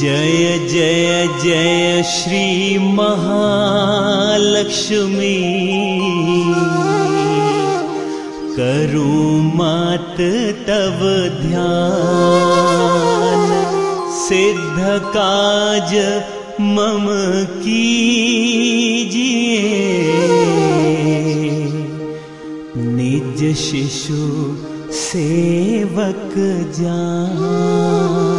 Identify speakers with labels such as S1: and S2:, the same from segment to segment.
S1: जय जय जय श्री महालक्ष्मी। मात तव ध्यान, सिद्ध काज मम कीजिए। निज शिशु सेवक जान।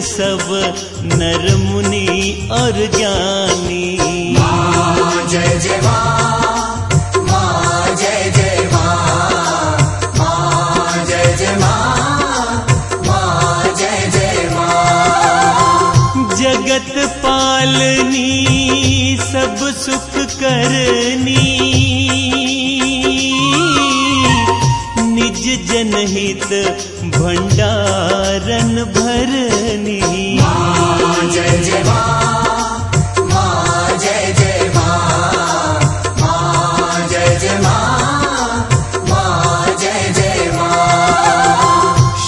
S1: सब नर मुनि और ज्ञानी।
S2: जय जय मा मा जय जय मा मा जय जय मा मा जय जय मा
S1: जगत पालनी सब सुख करनी।
S2: जय मा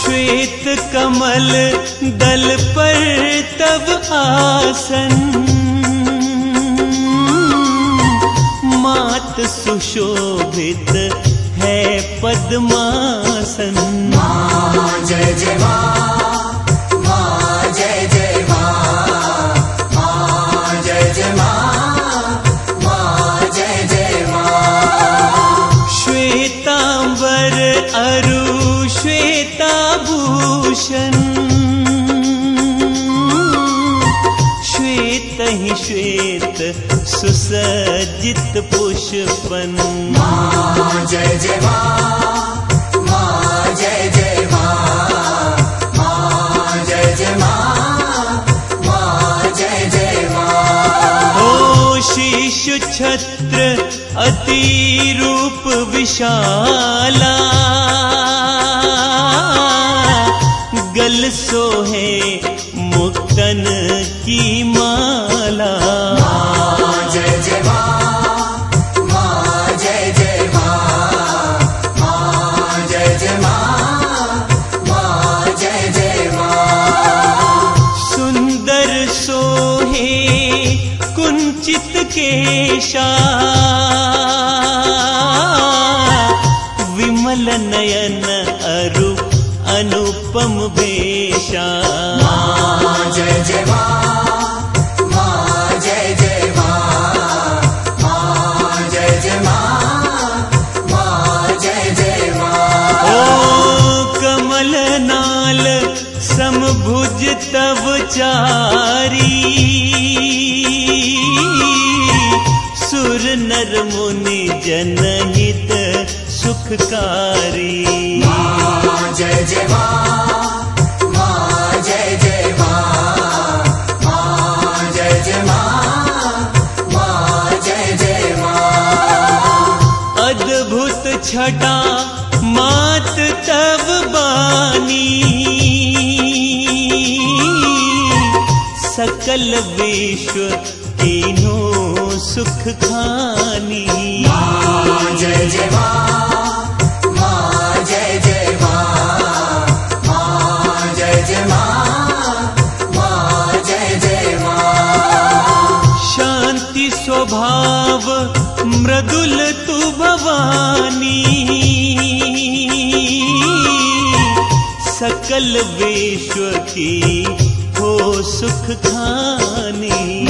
S1: श्वेत कमल दल पर आसन। मात सुशोभित है पद्मासन।
S2: जय जय जय जय मा जय जय मा मा
S1: श्वेतांबर अरु श्वेताभूषण। श्वेत ही श्वेत सुसज्जित पुष्पन
S2: मा मा मा मा मा मा मा।
S1: छत्र अति रूप विशाला, गल सोहे मुक्तन की माला विमल नयन अरु अनुपम वेशा
S2: जय जय मा मा जय जय मा मा जय जय मा मा जय जय मा।
S1: ओ कमल नाल समभुज तव चारी मुनि जनहित सुखकारी।
S2: जय जय मा
S1: अद्भुत तब बानी। सकल विश्व तीनों सुख खानी।
S2: जय जय माँ जय
S1: शांति स्वभाव, मृदुल तु भवानी। सकल विश्व की हो सुख खानी।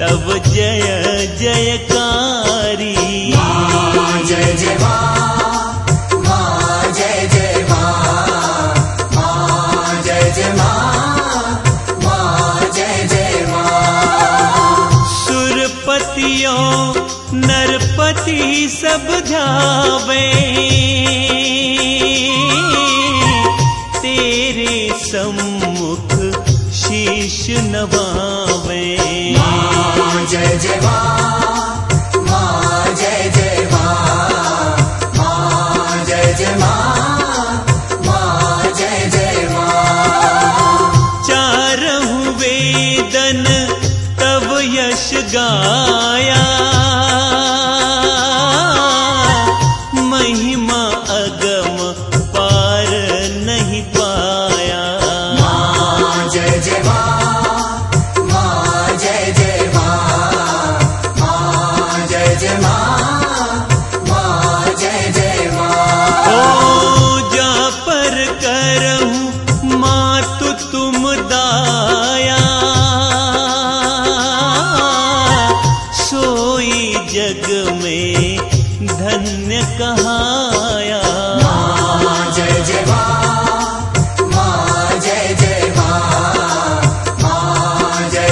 S1: तब जय जयकारी
S2: जय जय जय जय
S1: सब जावे। तेरे सम्मुख शीश
S2: नवा लगाया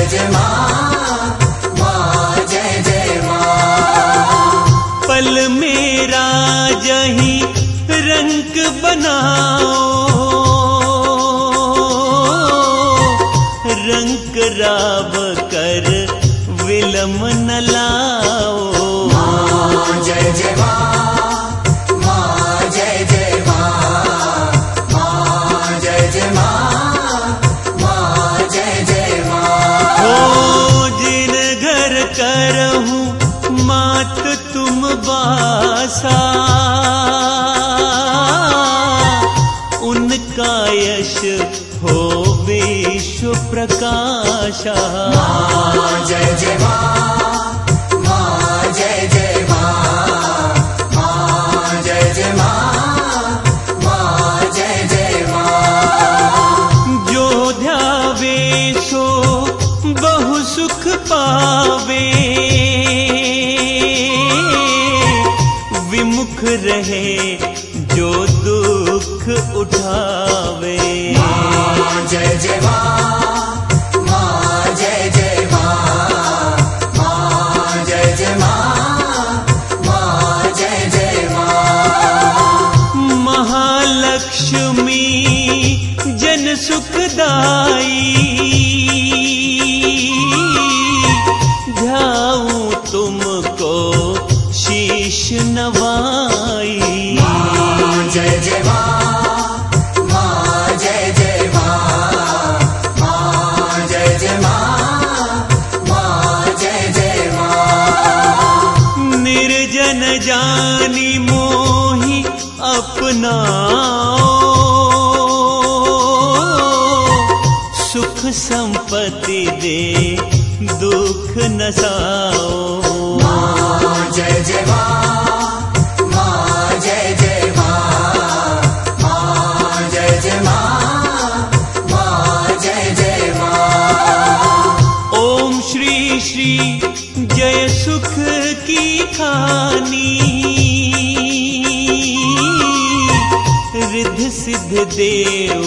S2: 再见吧 जय जय जय जय मा
S1: जो धावे सो बहु सुख पावे। विमुख रे जो दुख उठावे।
S2: जय जय मा।
S1: जानी मोहि अपना सुख संपत्ति दे दुख नसाओ।
S2: जय
S1: न खानी रिद्ध सिद्ध देव